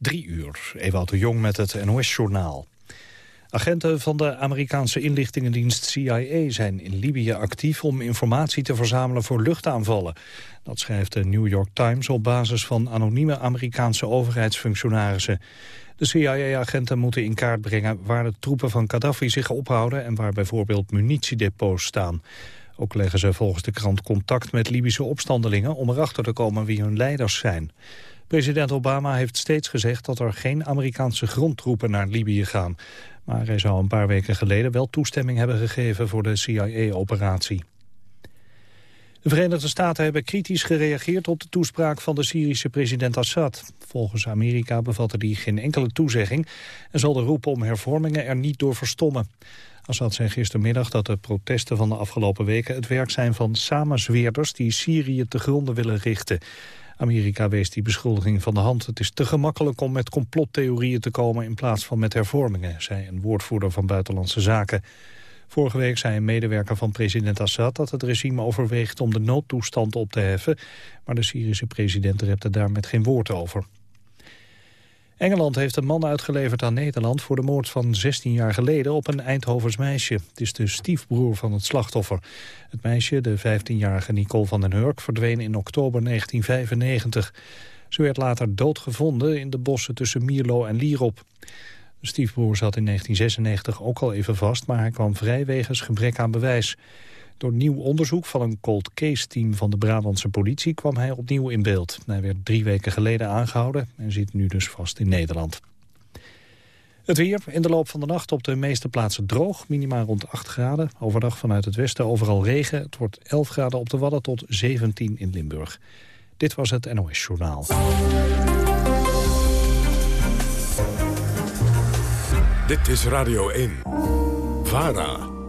Drie uur, Ewout de Jong met het NOS-journaal. Agenten van de Amerikaanse inlichtingendienst CIA zijn in Libië actief om informatie te verzamelen voor luchtaanvallen. Dat schrijft de New York Times op basis van anonieme Amerikaanse overheidsfunctionarissen. De CIA-agenten moeten in kaart brengen waar de troepen van Gaddafi zich ophouden en waar bijvoorbeeld munitiedepots staan. Ook leggen ze volgens de krant contact met Libische opstandelingen om erachter te komen wie hun leiders zijn. President Obama heeft steeds gezegd dat er geen Amerikaanse grondtroepen naar Libië gaan. Maar hij zou een paar weken geleden wel toestemming hebben gegeven voor de CIA-operatie. De Verenigde Staten hebben kritisch gereageerd op de toespraak van de Syrische president Assad. Volgens Amerika bevatte die geen enkele toezegging en zal de roep om hervormingen er niet door verstommen. Assad zei gistermiddag dat de protesten van de afgelopen weken het werk zijn van samenzweerders die Syrië te gronden willen richten. Amerika wees die beschuldiging van de hand. Het is te gemakkelijk om met complottheorieën te komen in plaats van met hervormingen, zei een woordvoerder van Buitenlandse Zaken. Vorige week zei een medewerker van president Assad dat het regime overweegt om de noodtoestand op te heffen, maar de Syrische president repte daar met geen woord over. Engeland heeft een man uitgeleverd aan Nederland voor de moord van 16 jaar geleden op een Eindhovens meisje. Het is de stiefbroer van het slachtoffer. Het meisje, de 15-jarige Nicole van den Hurk, verdween in oktober 1995. Ze werd later doodgevonden in de bossen tussen Mierlo en Lierop. De stiefbroer zat in 1996 ook al even vast, maar hij kwam vrij wegens gebrek aan bewijs. Door nieuw onderzoek van een cold case team van de Brabantse politie kwam hij opnieuw in beeld. Hij werd drie weken geleden aangehouden en zit nu dus vast in Nederland. Het weer in de loop van de nacht op de meeste plaatsen droog. Minimaal rond 8 graden. Overdag vanuit het westen overal regen. Het wordt 11 graden op de Wadden tot 17 in Limburg. Dit was het NOS Journaal. Dit is Radio 1. VARA.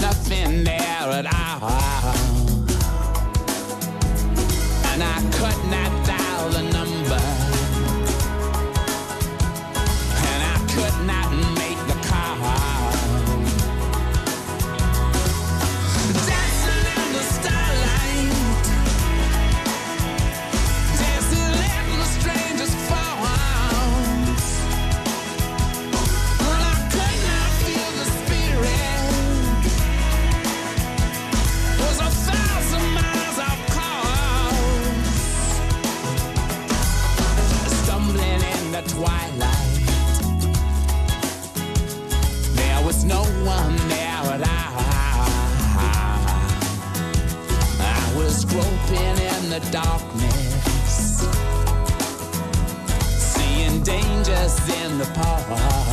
Nothing dangers in the park.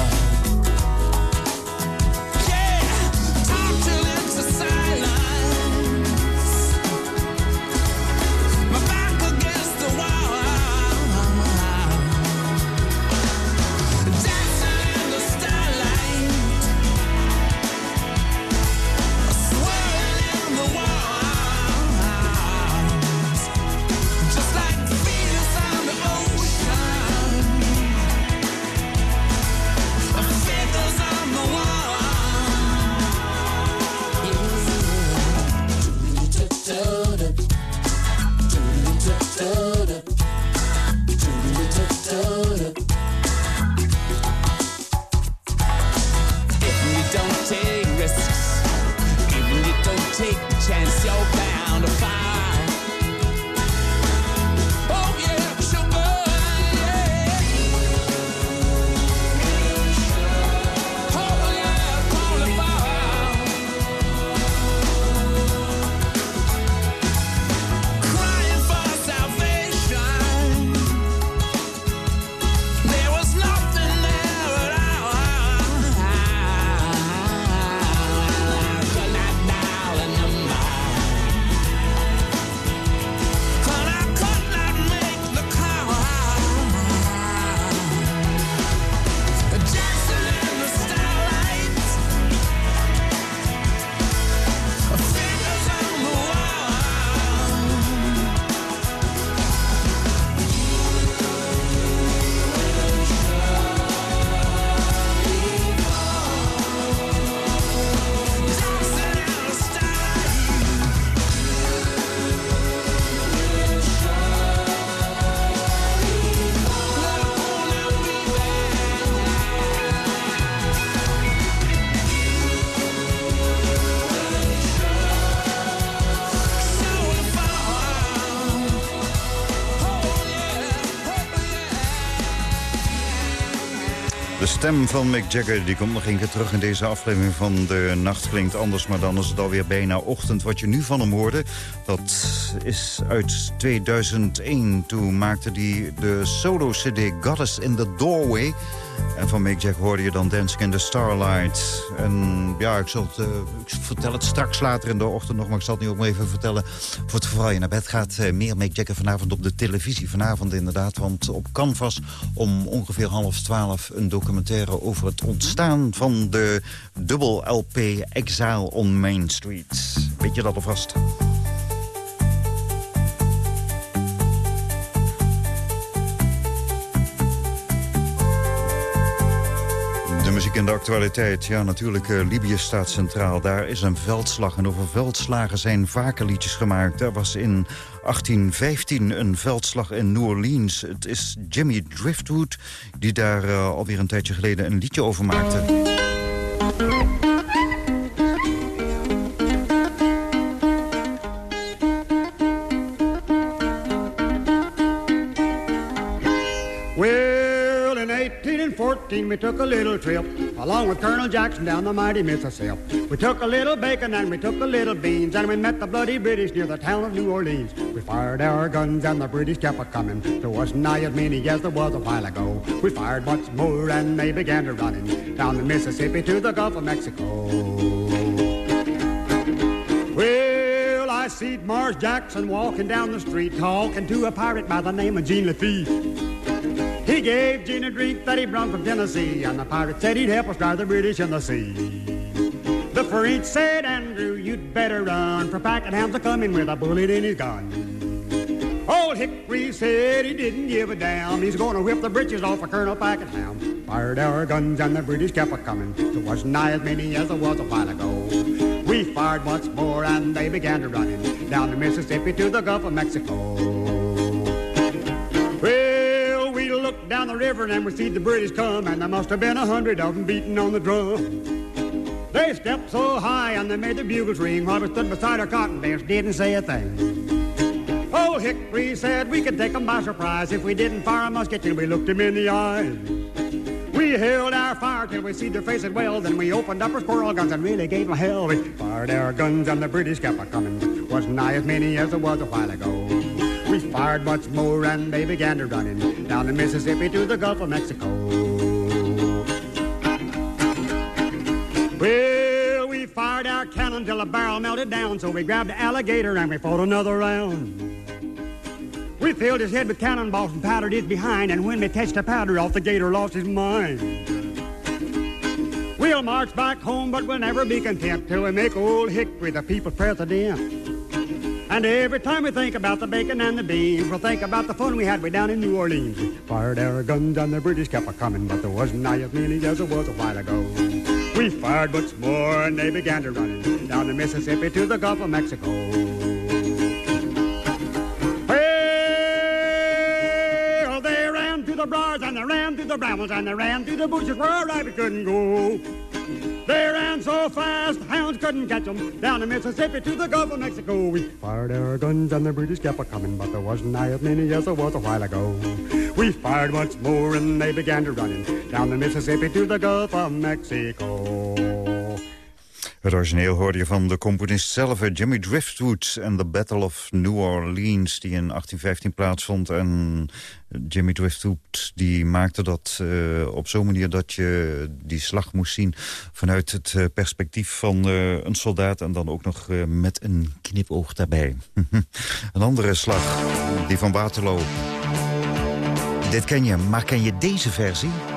Stem van Mick Jagger die komt nog een keer terug in deze aflevering van De Nacht Klinkt Anders. Maar dan is het alweer bijna ochtend. Wat je nu van hem hoorde, dat is uit 2001. Toen maakte hij de solo-cd Goddess in the Doorway... En van Mick Jack hoorde je dan Dancing in the Starlight. En ja, ik, zal het, ik vertel het straks later in de ochtend nog... maar ik zal het nu ook maar even vertellen. Voor het vooral je naar bed gaat, uh, meer Mick Jagger vanavond op de televisie. Vanavond inderdaad, want op Canvas om ongeveer half twaalf... een documentaire over het ontstaan van de dubbel LP Exile on Main Street. Weet je dat alvast? Muziek in de actualiteit. Ja, natuurlijk, uh, Libië staat centraal. Daar is een veldslag en over veldslagen zijn vaker liedjes gemaakt. Er was in 1815 een veldslag in New Orleans. Het is Jimmy Driftwood die daar uh, alweer een tijdje geleden een liedje over maakte. We took a little trip along with Colonel Jackson down the mighty Mississippi. We took a little bacon and we took a little beans and we met the bloody British near the town of New Orleans. We fired our guns and the British kept a coming. There wasn't nigh as many as there was a while ago. We fired much more and they began to running down the Mississippi to the Gulf of Mexico. Well, I see Mars Jackson walking down the street talking to a pirate by the name of Gene Lafitte. Gave Gene a drink that he brought from Tennessee, and the pirate said he'd help us drive the British in the sea. The French said, Andrew, you'd better run, for Pack and Pakenham's a coming with a bullet in his gun. Old Hickory said he didn't give a damn. He's gonna whip the britches off of Colonel Pakenham. Fired our guns and the British kept a coming. There wasn't nigh as many as there was a while ago. We fired once more and they began to running down the Mississippi to the Gulf of Mexico down the river and we see the British come, and there must have been a hundred of them beating on the drum. They stepped so high and they made the bugles ring while we stood beside our cotton bench, didn't say a thing. Old Hickory said we could take 'em by surprise if we didn't fire a musket till we looked 'em in the eyes. We held our fire till we see their faces well, then we opened up our squirrel guns and really gave 'em hell. We fired our guns and the British kept a coming. Wasn't nigh as many as there was a while ago. We fired much more and they began to running down the Mississippi to the Gulf of Mexico. Well, we fired our cannon till the barrel melted down, so we grabbed the alligator and we fought another round. We filled his head with cannonballs and powdered his behind, and when we touched the powder off, the gator lost his mind. We'll march back home, but we'll never be content till we make old Hickory the people's president. And every time we think about the bacon and the beans, we'll think about the fun we had way down in New Orleans. Fired our guns and the British kept a coming, but there wasn't nigh as many as there was a while ago. We fired much more and they began to running down the Mississippi to the Gulf of Mexico. Well, they ran through the briars and they ran through the brambles and they ran through the bushes where rabbit couldn't go. They ran so fast, the hounds couldn't catch them. Down the Mississippi to the Gulf of Mexico. We fired our guns and the British kept a coming, but there wasn't nigh as many as there was a while ago. We fired once more and they began to running down the Mississippi to the Gulf of Mexico. Het origineel hoorde je van de componist zelf, Jimmy Driftwood... en The Battle of New Orleans, die in 1815 plaatsvond. En Jimmy Driftwood die maakte dat uh, op zo'n manier... dat je die slag moest zien vanuit het uh, perspectief van uh, een soldaat... en dan ook nog met een knipoog daarbij. een andere slag, die van Waterloo. Dit ken je, maar ken je deze versie?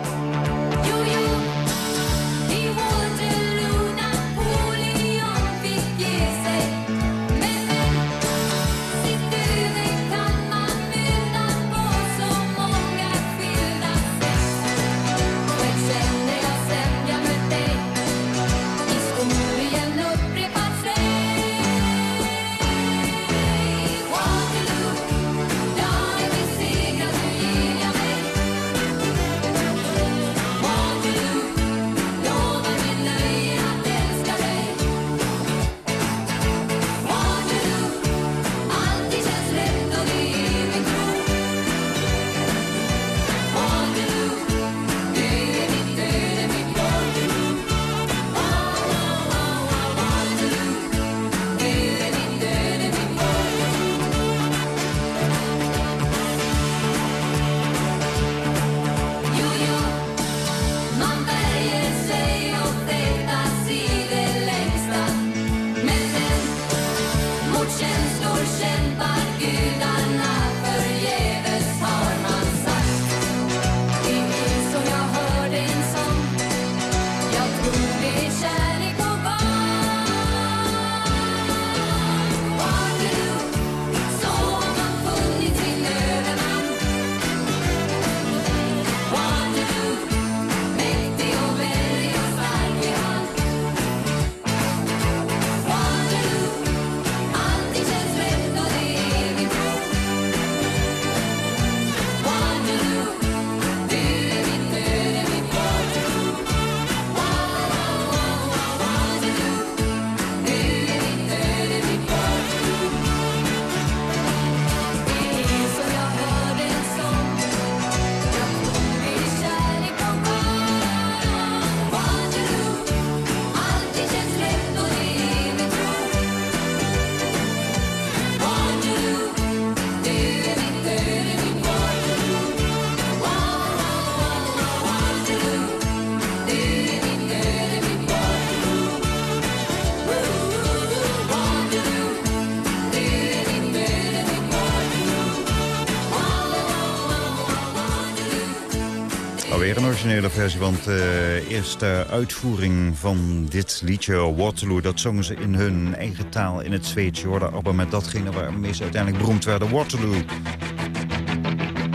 Want de eerste uitvoering van dit liedje Waterloo... dat zongen ze in hun eigen taal in het Zweeds. Je hoorde aber met datgene waarmee ze uiteindelijk beroemd werden, Waterloo.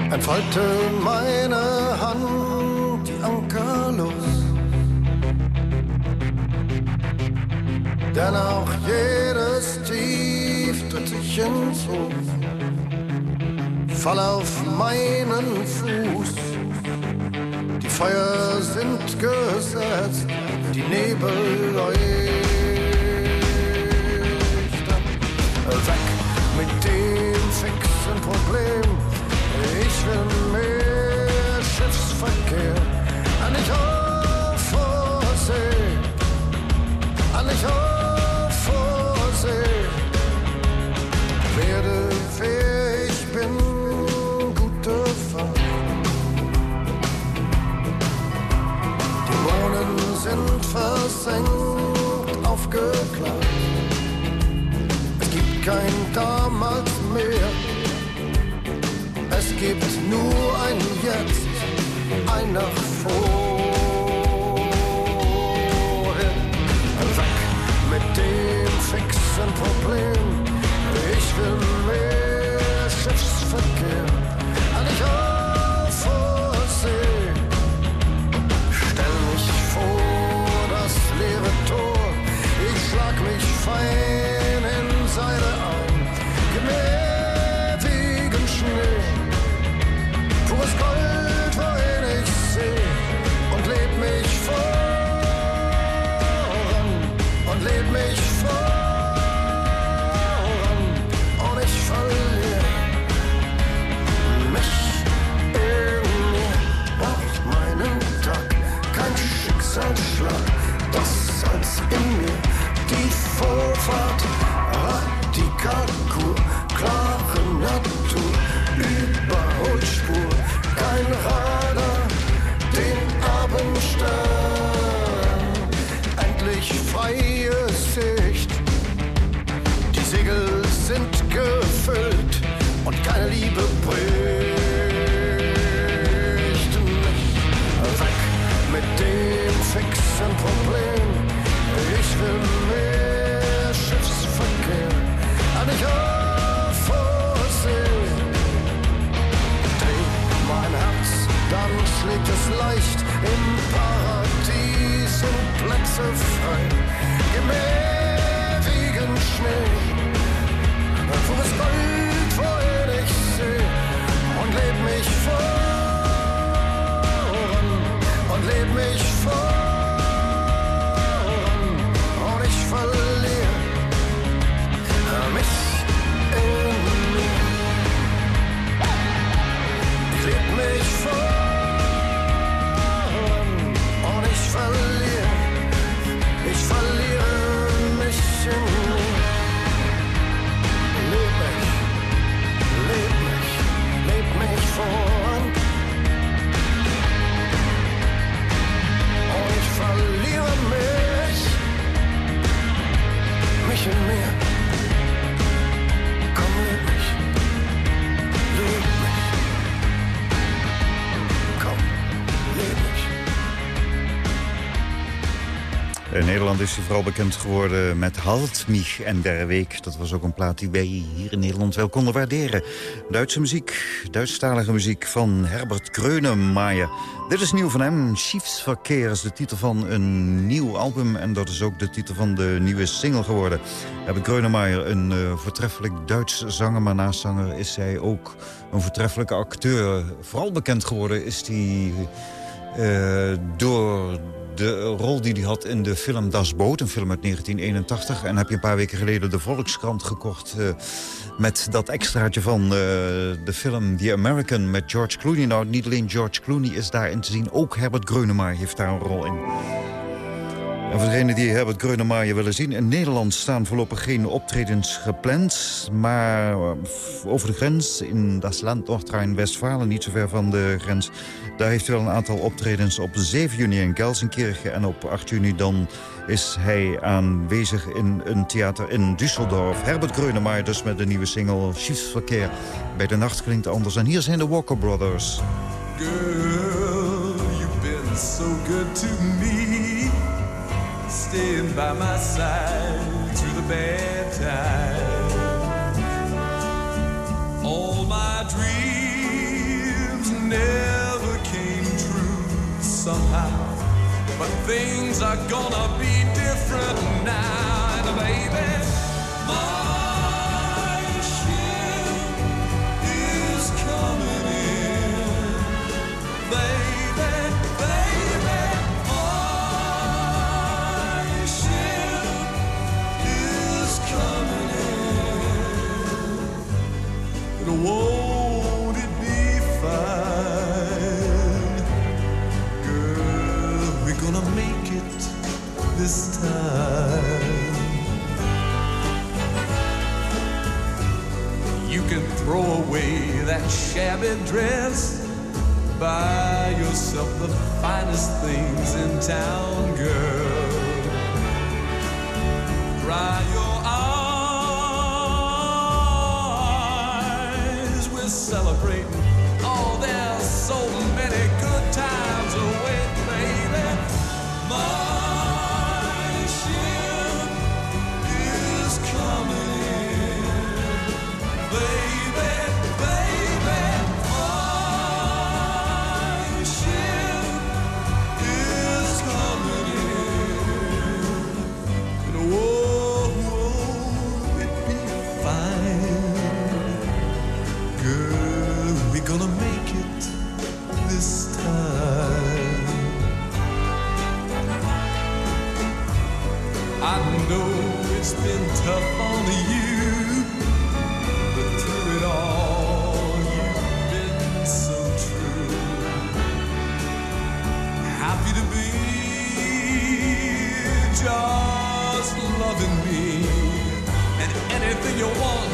Entfalte meine Hand die Anker los. Denn auch jedes Tief tritt sich hinzu. Fall auf meinen Fuß. Die Feuer sind gesetzt, die Nebel leuchten. Weg mit dem fixen Problem. Ich will mehr Schiffsverkehr. An ich auf. An ich auf versenkt, aufgeklärt. Es gibt kein damals mehr. Es gibt nur ein Jetzt, ein nach vorhin. Weg mit dem fixen Problem. Ich will mehr Schiffsverkehr. Schicksalsschlag. Das als in mir die Vorfahrt. Radikalkur, klare Natur, Überholspur, kein Radar, den Abendstern. Endlich freie Sicht, die Segel sind gefüllt und keine Liebe Plätze frei. Mir ewigen Schnee, pures Gold, wohin ich seh, und leb mich voran, und leb mich voran, mich In Nederland is hij vooral bekend geworden met Halt mich en der Week. Dat was ook een plaat die wij hier in Nederland wel konden waarderen. Duitse muziek, Duitsstalige muziek van Herbert Grönemeyer. Dit is nieuw van hem. Schiefsverkeer is de titel van een nieuw album. En dat is ook de titel van de nieuwe single geworden. Herbert Grönemeyer, een eh, voortreffelijk Duits zanger. Maar naast zanger is hij ook een voortreffelijke acteur. Vooral bekend geworden is hij... eh, door de rol die hij had in de film Das Boot, een film uit 1981. En heb je een paar weken geleden de Volkskrant gekocht... eh, met dat extraatje van eh, de film The American met George Clooney. Nou, niet alleen George Clooney is daarin te zien, ook Herbert Grönemeyer heeft daar een rol in. En voor degenen die Herbert Grönemeyer willen zien... in Nederland staan voorlopig geen optredens gepland. Maar eh, over de grens, in das land Noord-Rijn-Westfalen... niet zo ver van de grens... daar heeft hij wel een aantal optredens op 7 juni in Gelsenkirchen... en op 8 juni dan is hij aanwezig in een theater in Düsseldorf. Herbert Grönemeyer dus met de nieuwe single Schiefsverkeer. Bij de nacht klinkt anders. En hier zijn de Walker Brothers. Girl, you've been so good to me, staying by my side through the bad times. All my dreams never came true somehow, but things are gonna be different now, and baby. This time. You can throw away that shabby dress. Buy yourself the finest things in town, girl. Dry celebrating. Oh, there's so many anything you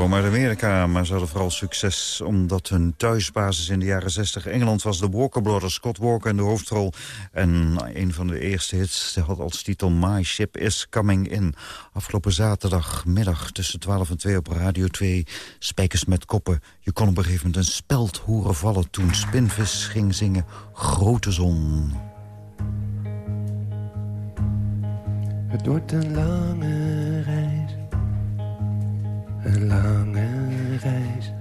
komen uit Amerika, maar ze hadden vooral succes... omdat hun thuisbasis in de jaren 60 Engeland was. De Walker Brothers, Scott Walker in de hoofdrol. En een van de eerste hits had als titel My Ship is Coming In. Afgelopen zaterdagmiddag tussen 12 en 2 op Radio 2... Spijkers met koppen. Je kon op een gegeven moment een speld horen vallen... toen Spinvis ging zingen Grote Zon. Het wordt een lange. Een lange reis.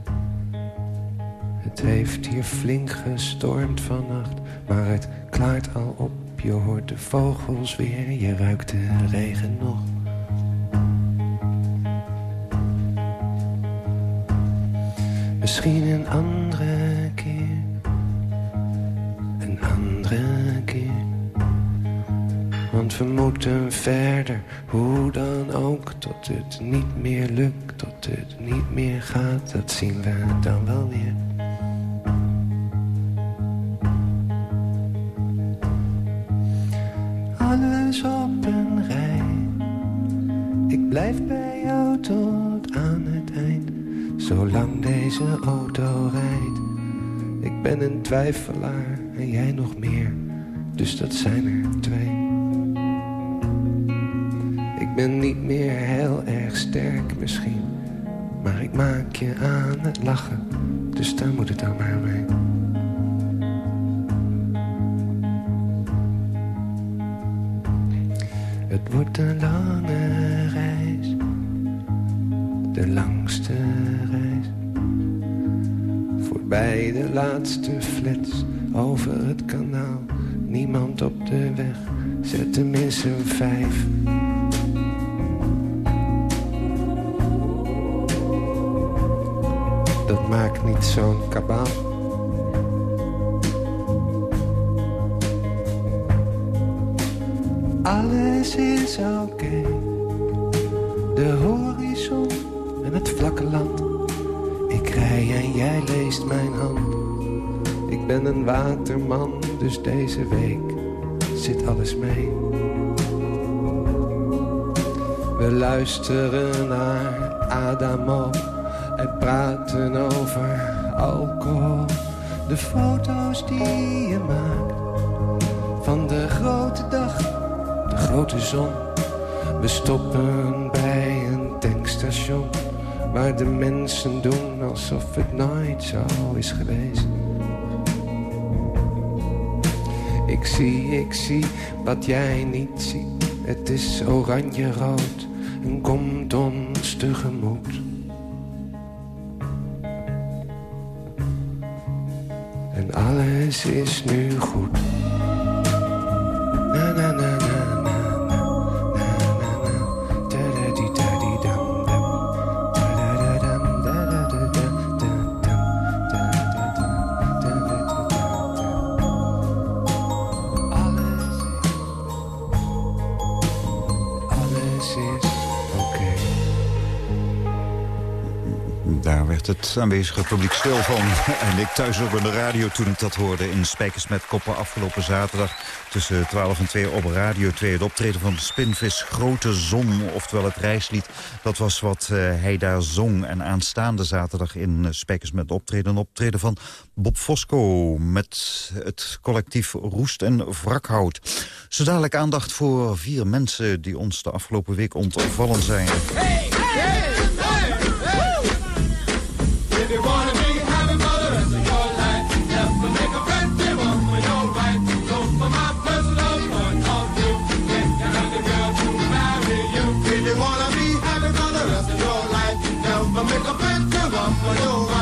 Het heeft hier flink gestormd vannacht, maar het klaart al op. Je hoort de vogels weer, je ruikt de regen nog. Misschien een andere keer. Een andere keer. Want we moeten verder, hoe dan ook, tot het niet meer lukt, tot het niet meer gaat, dat zien we dan wel weer. Alles op een rij, ik blijf bij jou tot aan het eind, zolang deze auto rijdt. Ik ben een twijfelaar en jij nog meer, dus dat zijn er ben niet meer heel erg sterk misschien, maar ik maak je aan het lachen, dus daar moet het dan maar mee. Het wordt een lange reis, de langste reis. Voorbij de laatste flats over het kanaal. Niemand op de weg, zet Alles is oké. De horizon en het vlakke land. Ik rij en jij leest mijn hand. Ik ben een waterman, dus deze week zit alles mee. We luisteren naar Adamo en praten over alcohol. De foto's die je maakt van de grote dag, grote zon. We stoppen bij een tankstation waar de mensen doen alsof het nooit zo is geweest. Ik zie, ik zie wat jij niet ziet. Het is oranje-rood en komt ons tegemoet. En alles is nu goed. Het aanwezige publiek stil van. En ik thuis ook de radio toen ik dat hoorde in Spijkers met Koppen afgelopen zaterdag. Tussen 12 en 2 op Radio 2. Het optreden van Spinvis Grote Zon, oftewel het reislied. Dat was wat eh, hij daar zong. En aanstaande zaterdag in uh, Spijkers met optreden. Een optreden van Bob Fosco met het collectief Roest en Wrakhout. Zo dadelijk aandacht voor vier mensen die ons de afgelopen week ontvallen zijn. Foi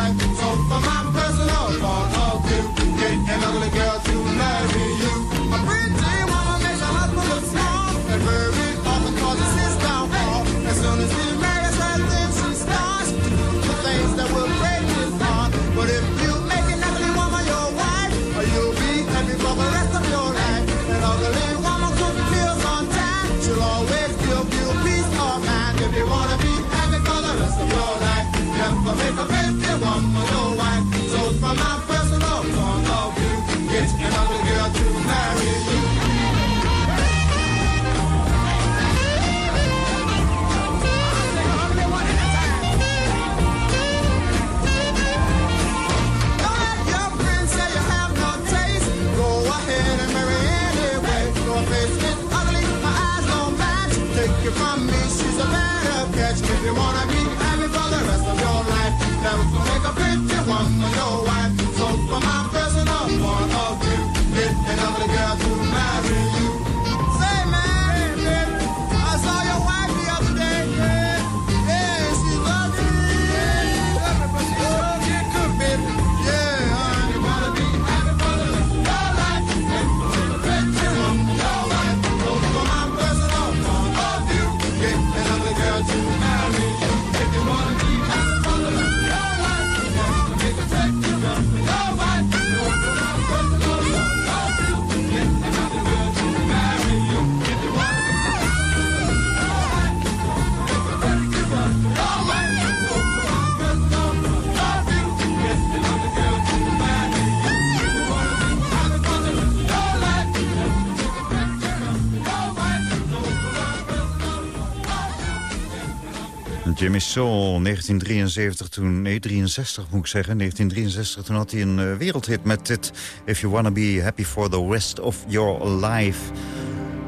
Jimmy Soul, 1973 toen, nee 63 moet ik zeggen, 1963 toen had hij een eh, wereldhit met dit If You Wanna Be Happy For The Rest Of Your Life.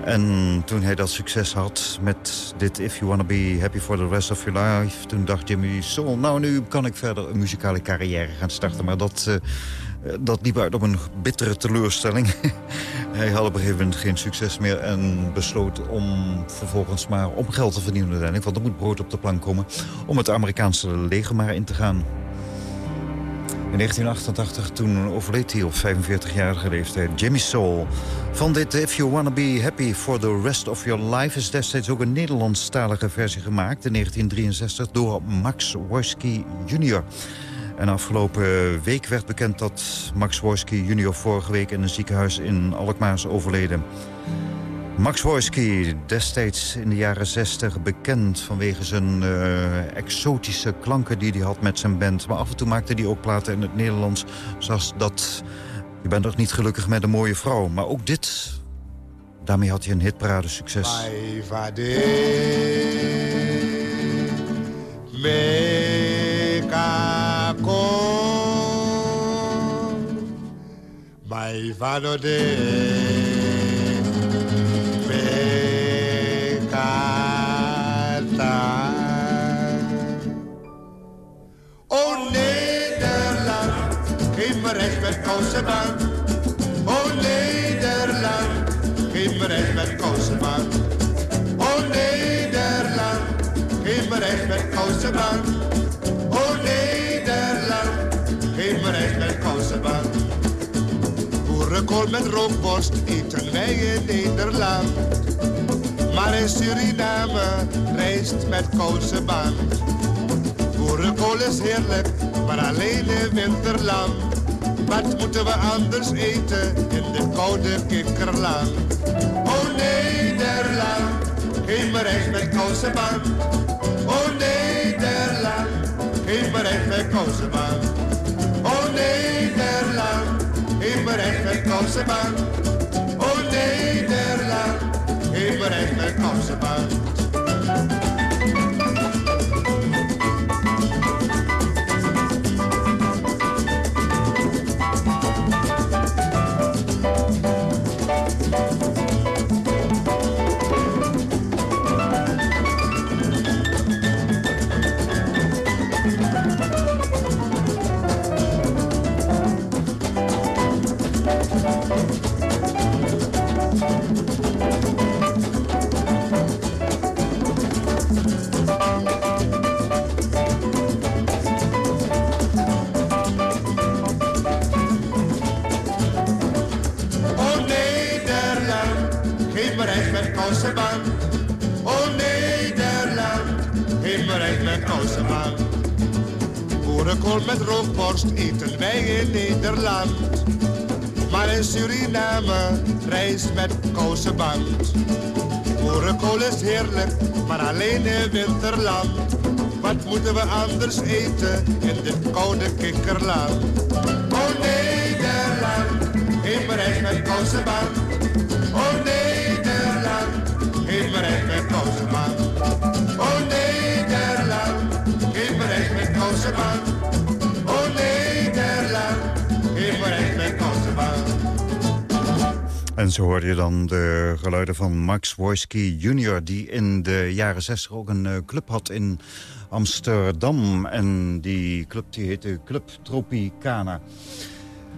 En toen hij dat succes had met dit If You Wanna Be Happy For The Rest Of Your Life, toen dacht Jimmy Soul, nou nu kan ik verder een muzikale carrière gaan starten, maar dat... eh, dat liep uit op een bittere teleurstelling. Hij had op een gegeven moment geen succes meer... en besloot om vervolgens maar om geld te verdienen uiteindelijk. Want er moet brood op de plank komen om het Amerikaanse leger maar in te gaan. In 1988 toen overleed hij op 45-jarige leeftijd. Jimmy Soul. Van dit If You Wanna Be Happy For The Rest Of Your Life... is destijds ook een Nederlandstalige versie gemaakt in 1963... door Max Wojski Jr., en afgelopen week werd bekend dat Max Wojski junior vorige week in een ziekenhuis in Alkmaar is overleden. Max Wojski, destijds in de jaren 60 bekend vanwege zijn eh, exotische klanken die hij had met zijn band. Maar af en toe maakte hij ook platen in het Nederlands, zoals dat... Je bent toch niet gelukkig met een mooie vrouw. Maar ook dit, daarmee had hij een hitparade succes. Mai vano de Mekata O Nederland, geef me recht met kousenband. Boerenkool met rookborst eten wij in Nederland. Maar in Suriname rijst met kousenband. Boerenkool is heerlijk, maar alleen in winterland. Wat moeten we anders eten in dit koude kikkerland? O Nederland, geef me recht met kousenband. O Nederland, geef me recht met kousenband. O Nederland, geef me recht met kousenband. O Nederland, geef me recht met kousenband. Kousenband. O Nederland, geef me recht met kousenband. Boerenkool met rookborst eten wij in Nederland. Maar in Suriname rijst met kousenband. Boerenkool is heerlijk, maar alleen in winterland. Wat moeten we anders eten in dit koude kikkerland? O Nederland, geef me recht met kousenband. En zo hoorde je dan de geluiden van Max Wojski Jr... die in de jaren 60 ook een eh, club had in Amsterdam. En die club die heette Club Tropicana.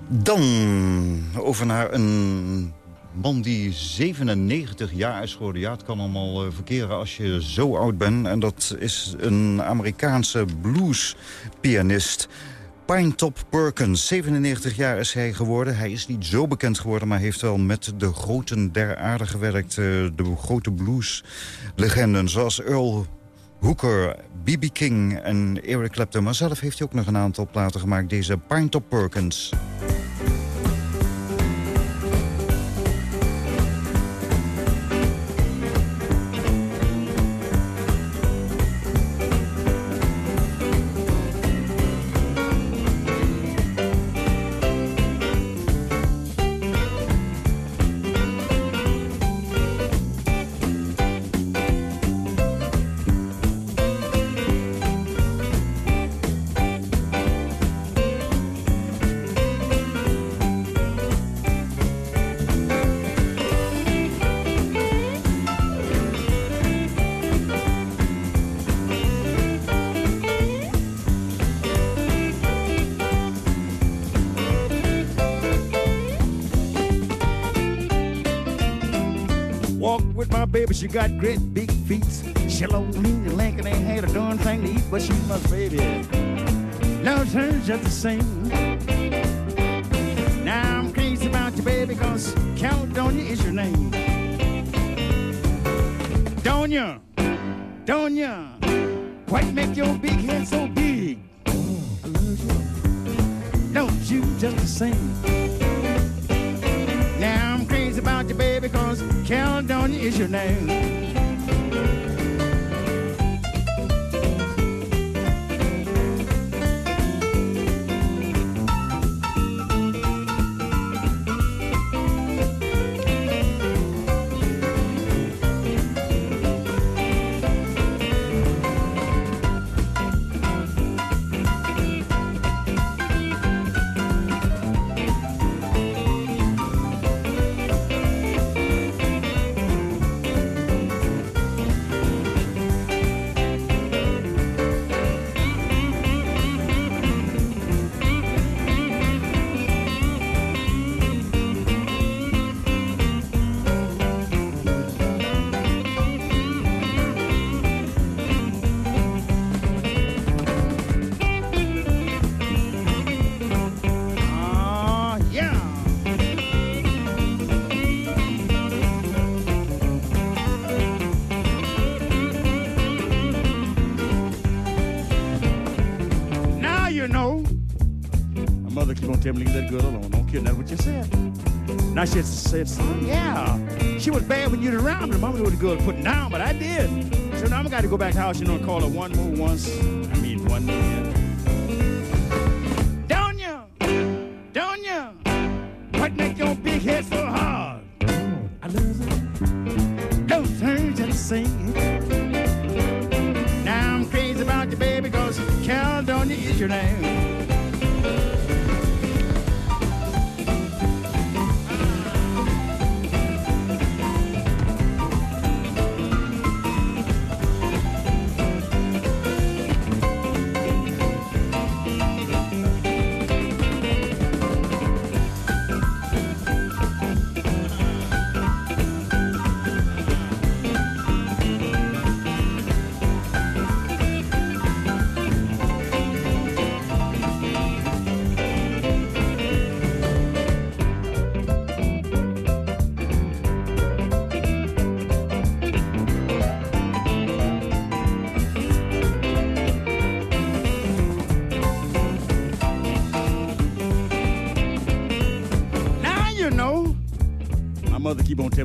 Dan over naar een man die 97 jaar is geworden. Ja, het kan allemaal eh, verkeren als je zo oud bent. En dat is een Amerikaanse bluespianist... Pinetop Perkins, 97 jaar is hij geworden. Hij is niet zo bekend geworden, maar heeft wel met de groten der aarde gewerkt. eh, De grote blueslegenden zoals Earl Hooker, B.B. King en Eric Clapton. Maar zelf heeft hij ook nog een aantal platen gemaakt, deze Pinetop Perkins. With my baby, she got great big feet. She lonely, Lincoln ain't had a darn thing to eat, but she must, baby. No turns just the same. Now I'm crazy about you, baby, cause Caledonia is your name. Donya, Donya, what make your big head so big? Don't you just the same? Baby, cause Caledonia is your name. Girl alone. Don't care. That's what you said. Now she said, son, yeah. She was bad when you were around, but mama what the girl was putting down, but I did. So now I'm got to go back to house, you know, and call her one more once. I mean, one more. Don't you? Don't you? What make your big head so hard? I love it. Don't turn to the sing. Now I'm crazy about you, baby, cause Caledonia is your name.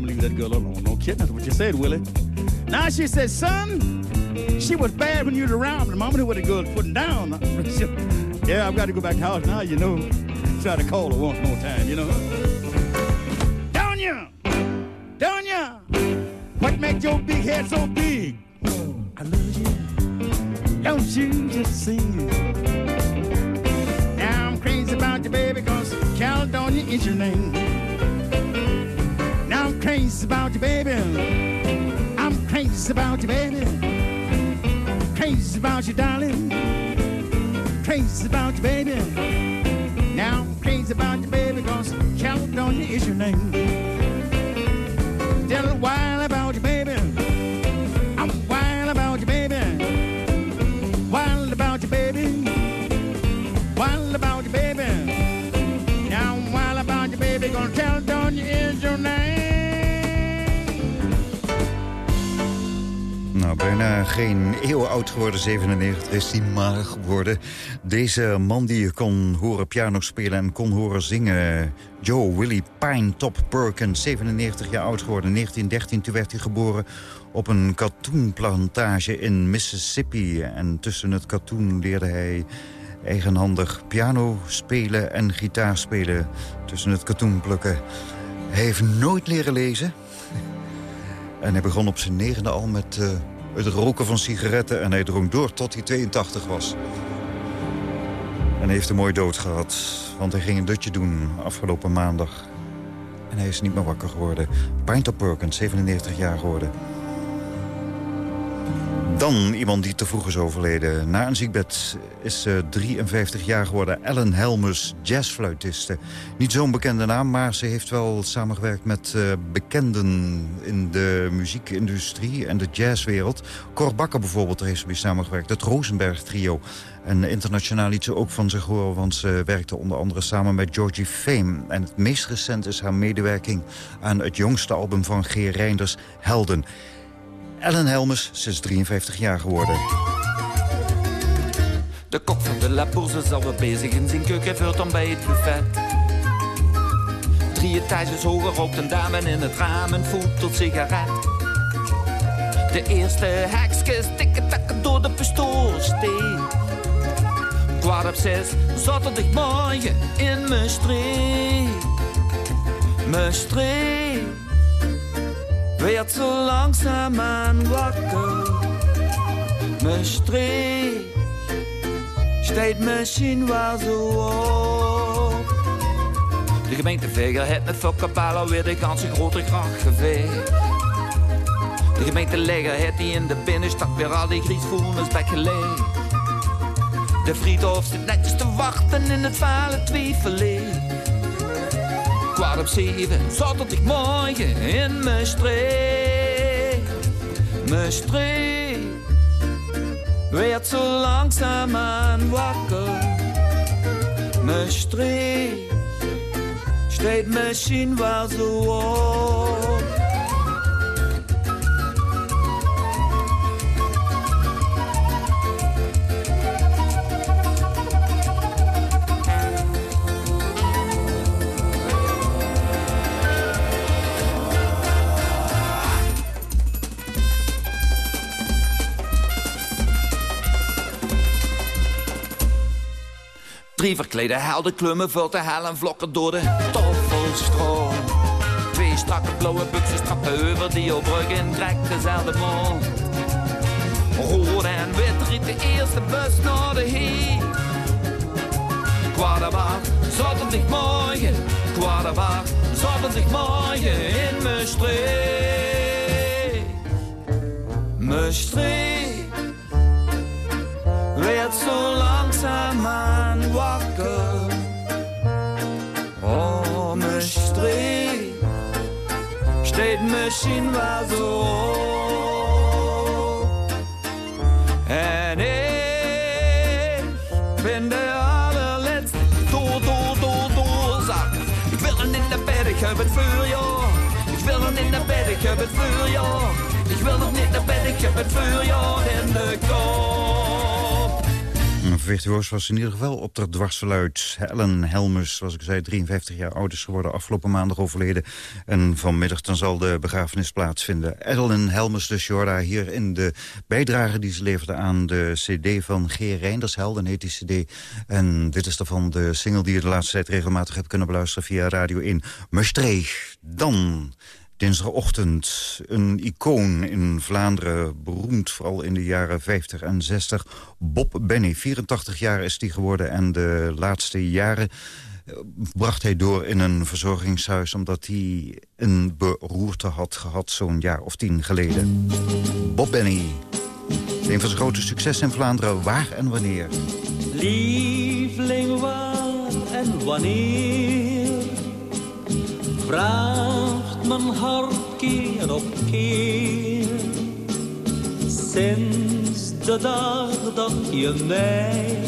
Leave that girl alone. No kidding. That's what you said, Willie. Now she said, son, she was bad when you was around, but mama knew what the girl was putting down. yeah, I've got to go back to the house now, you know. Try to call her once more time, you know. Ti bene bijna geen eeuw oud geworden, 97 is hij maar geworden. Deze man die je kon horen piano spelen en kon horen zingen... Joe Willie Pine Top Perkins, 97 jaar oud geworden. 1913, toen werd hij geboren op een katoenplantage in Mississippi. En tussen het katoen leerde hij eigenhandig piano spelen en gitaar spelen. Tussen het katoen plukken. Hij heeft nooit leren lezen... En hij begon op zijn negende al met eh, het roken van sigaretten... en hij dronk door tot hij 82 was. En hij heeft een mooi dood gehad, want hij ging een dutje doen afgelopen maandag. En hij is niet meer wakker geworden. Pinter Perkins, 97 jaar geworden. Dan iemand die te vroeg is overleden. Na een ziekbed is ze 53 jaar geworden. Ellen Helmus, jazzfluitiste. Niet zo'n bekende naam, maar ze heeft wel samengewerkt met eh, bekenden in de muziekindustrie en de jazzwereld. Cor bijvoorbeeld, daar heeft ze mee samengewerkt. Het Rosenberg Trio. En internationaal liet ze ook van zich horen, want ze werkte onder andere samen met Georgie Fame. En het meest recent is haar medewerking aan het jongste album van G. Reinders, Helden. Ellen Helmes, ze is 53 jaar geworden. De kok van de labourse is alweer bezig in zijn keuken, vult dan bij het buffet. Drie etages hoger rookt een dame in het raam en voelt tot sigaret. De eerste hekskes tikken takken door de pistoolsteek. Kwart op zes, zaterdagmorgen in mijn streek. Mijn streek werd zo langzaamaan wakker. Mijn streek steekt misschien wel zo op. De gemeente Veger heeft met Fokkapalo weer de ganse grote gracht geveegd. De gemeente Legger heeft die in de binnenstad weer al die griesvoelens weggelegd. De Friedhof zit netjes te wachten in het vale twijfelleeg. Kwart op zeven, zaterdagmorgen in mijn streek. Mijn streek werd zo langzaamaan wakker. Mijn streek steekt misschien wel zo op. Drie verklede helden klummen voor de hel en vlokken door de toffelstroom. Twee strakke blauwe buksen strappen over die brug in direct dezelfde mond. Rood en wit riet de eerste bus naar de heer. Kwaderwaard, zaterdagmorgen, kwaderwaard, zaterdagmorgen in mijn streek werd zo langzaam aan wakker. Oh, mijn streek steht misschien wel zo op. En ik ben de allerlaatste door, door, door, doorzak. Ik wil een in de bed, ik heb het vuur, joh. Ik wil een in de bed, ik heb het vuur, joh. Ik wil nog niet naar bed, ik heb het vuur, joh, in de kop. Een virtuoos was in ieder geval op de dwarsverluid. Ellen Helmers, zoals ik zei, 53 jaar oud is geworden. Afgelopen maandag overleden. En vanmiddag dan zal de begrafenis plaatsvinden. Ellen Helmers dus, Jorda, hier in de bijdrage die ze leverde aan de cd van G. Reinders. Helden heet die cd. En dit is daarvan de single die je de laatste tijd regelmatig hebt kunnen beluisteren via Radio 1. Mustreeg, dan... Dinsdagochtend een icoon in Vlaanderen, beroemd vooral in de jaren 50 en 60. Bob Benny, 84 jaar is hij geworden en de laatste jaren eh, bracht hij door in een verzorgingshuis... omdat hij een beroerte had gehad zo'n jaar of tien geleden. Bob Benny, een van zijn grote successen in Vlaanderen. Waar en wanneer? Lieveling, waar en wanneer vraagt mijn hart keer op keer. Sinds de dag dat je mij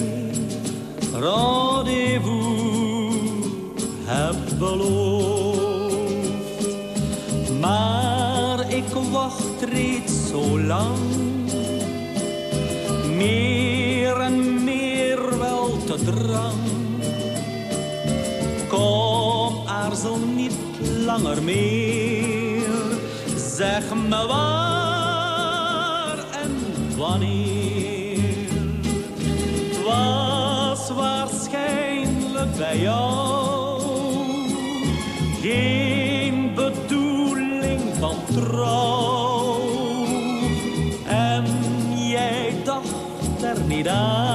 rendezvous hebt beloofd. Maar ik wacht reeds zo lang, meer en meer wel te drang. Kom, aarzel niet langer. Zeg me waar en wanneer. Was waarschijnlijk bij jou geen bedoeling van trouw. En jij dacht er niet aan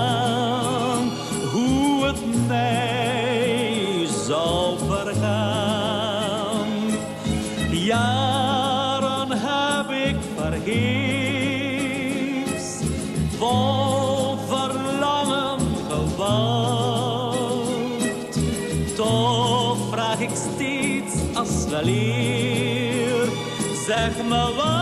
zeg me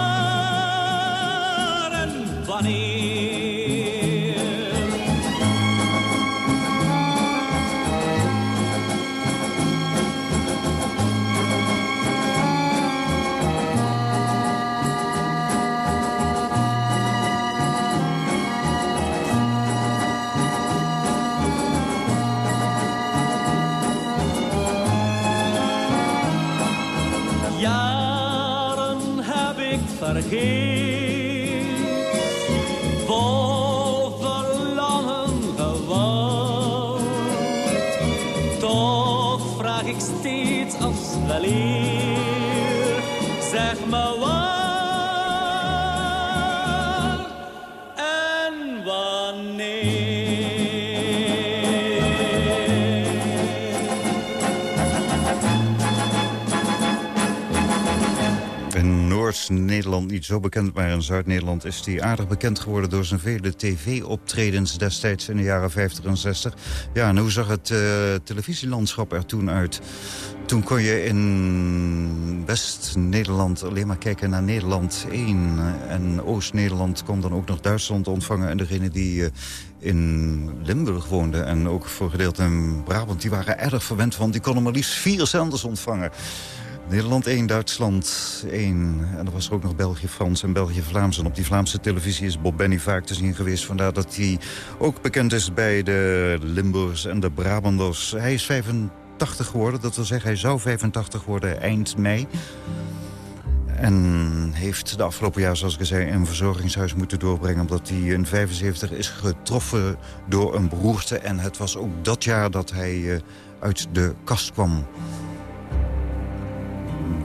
In Noord-Nederland niet zo bekend, maar in Zuid-Nederland is hij aardig bekend geworden door zijn vele tv-optredens destijds in de jaren 50 en 60. Ja, en hoe zag het eh, televisielandschap er toen uit? Toen kon je in West-Nederland alleen maar kijken naar Nederland 1. En Oost-Nederland kon dan ook nog Duitsland ontvangen. En degene die eh, in Limburg woonden en ook voor gedeelte in Brabant... die waren erg verwend, want die konden maar liefst vier zenders ontvangen. Nederland 1, Duitsland 1. En er was er ook nog België, Frans en België, Vlaams. En op die Vlaamse televisie is Bob Benny vaak te zien geweest. Vandaar dat hij ook bekend is bij de Limburgers en de Brabanders. Hij is 85 geworden, dat wil zeggen hij zou 85 worden eind mei. En heeft de afgelopen jaar, zoals ik zei, een verzorgingshuis moeten doorbrengen... omdat hij in 75 is getroffen door een beroerte. En het was ook dat jaar dat hij eh, uit de kast kwam.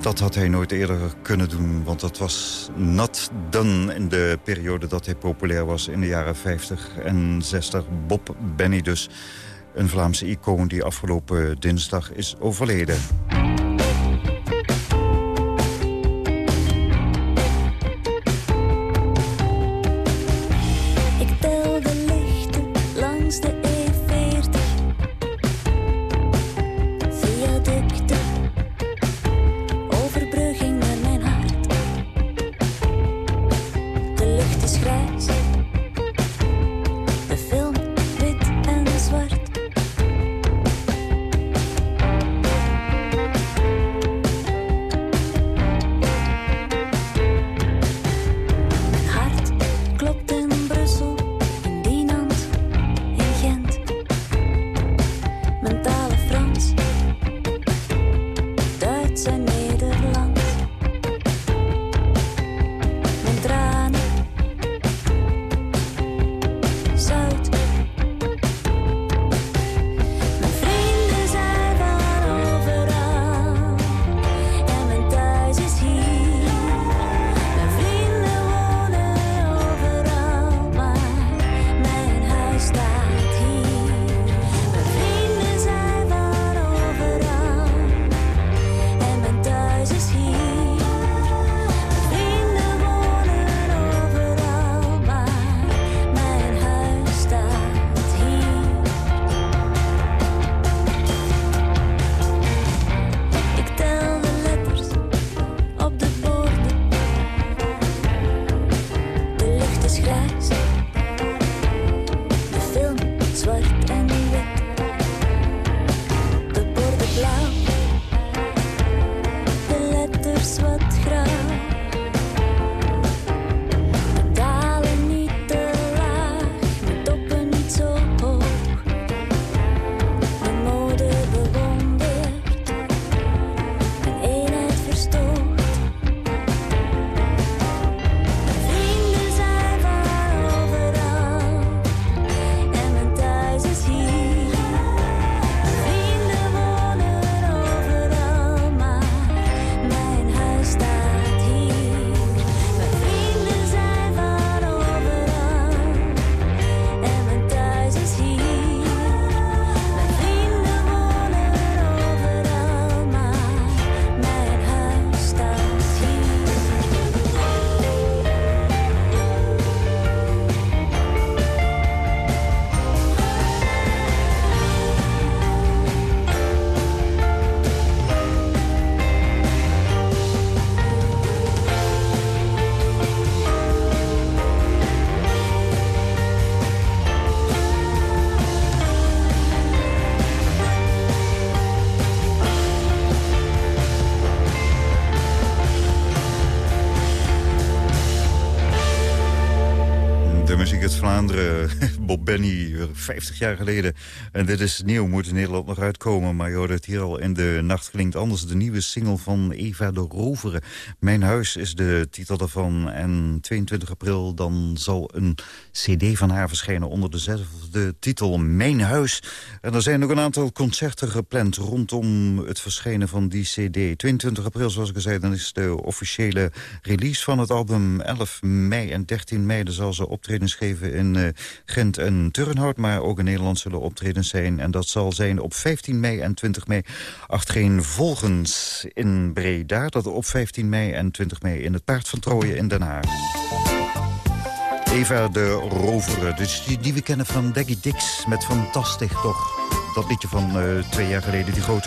Dat had hij nooit eerder kunnen doen, want dat was nat done in de periode dat hij populair was in de jaren 50 en 60. Bob Benny dus, een Vlaamse icoon die afgelopen dinsdag is overleden. Bob Benny, 50 jaar geleden. En dit is nieuw, moet in Nederland nog uitkomen. Maar je hoorde het hier al in de nacht klinkt anders. De nieuwe single van Eva de Rovere. Mijn huis is de titel daarvan. En 22 april dan zal een cd van haar verschijnen onder dezelfde titel Mijn Huis. En er zijn ook een aantal concerten gepland rondom het verschijnen van die cd. 22 april, zoals ik al zei, dan is de officiële release van het album. 11 mei en 13 mei, dan zal ze optredens geven in eh, Gent en Turnhout. Maar ook in Nederland zullen optredens zijn. En dat zal zijn op 15 mei en 20 mei. Achtereen volgens in Breda. Dat op 15 mei en 20 mei in het Paard van Trooien in Den Haag. Eva de Rovere, dus die, die we kennen van Daggy Dix met Fantastisch toch? Dat liedje van eh, twee jaar geleden, die groot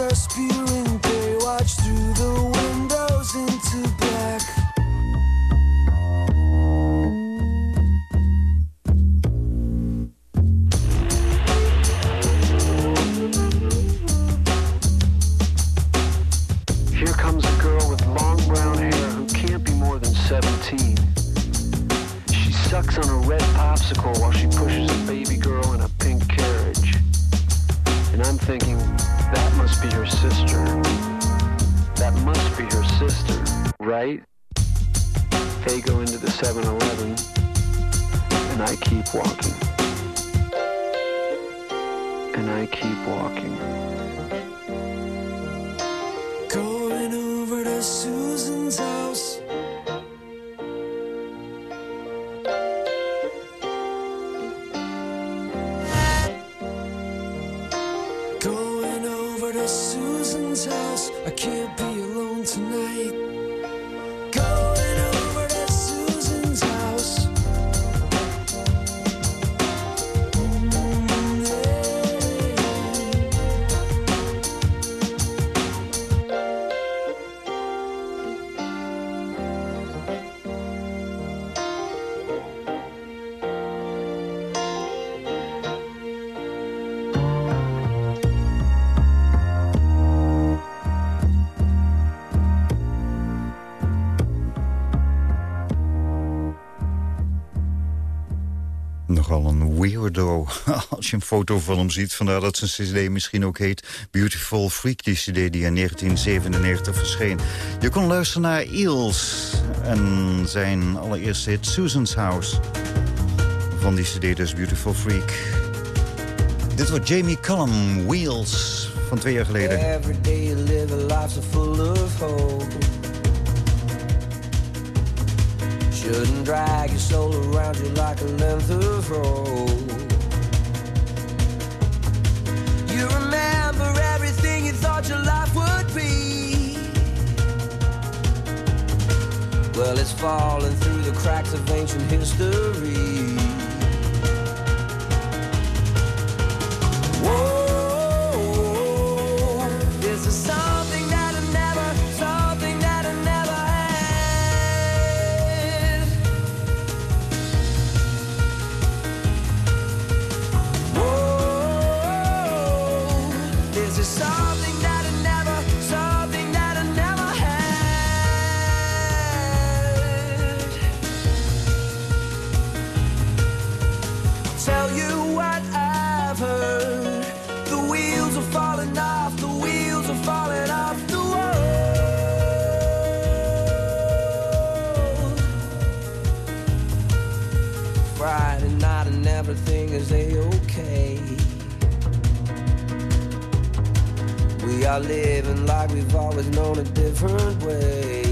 are spewing Baywatch through als je een foto van hem ziet. Vandaar dat zijn cd misschien ook heet Beautiful Freak, die cd die in 1997 verscheen. Je kon luisteren naar Eels en zijn allereerste hit Susan's House. Van die cd dus Beautiful Freak. Dit wordt Jamie Cullum, Wheels, van twee jaar geleden. Shouldn't drag your soul around you like a. thought your life would be. Well, it's falling through the cracks of ancient history. Whoa. is they okay? We are living like we've always known a different way.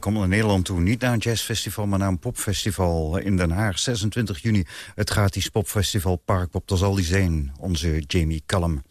Komt naar Nederland toe. Niet naar een jazzfestival, maar naar een popfestival in Den Haag. 26 juni, het gratis popfestival Parkpop. Daar zal hij zijn, onze Jamie Callum.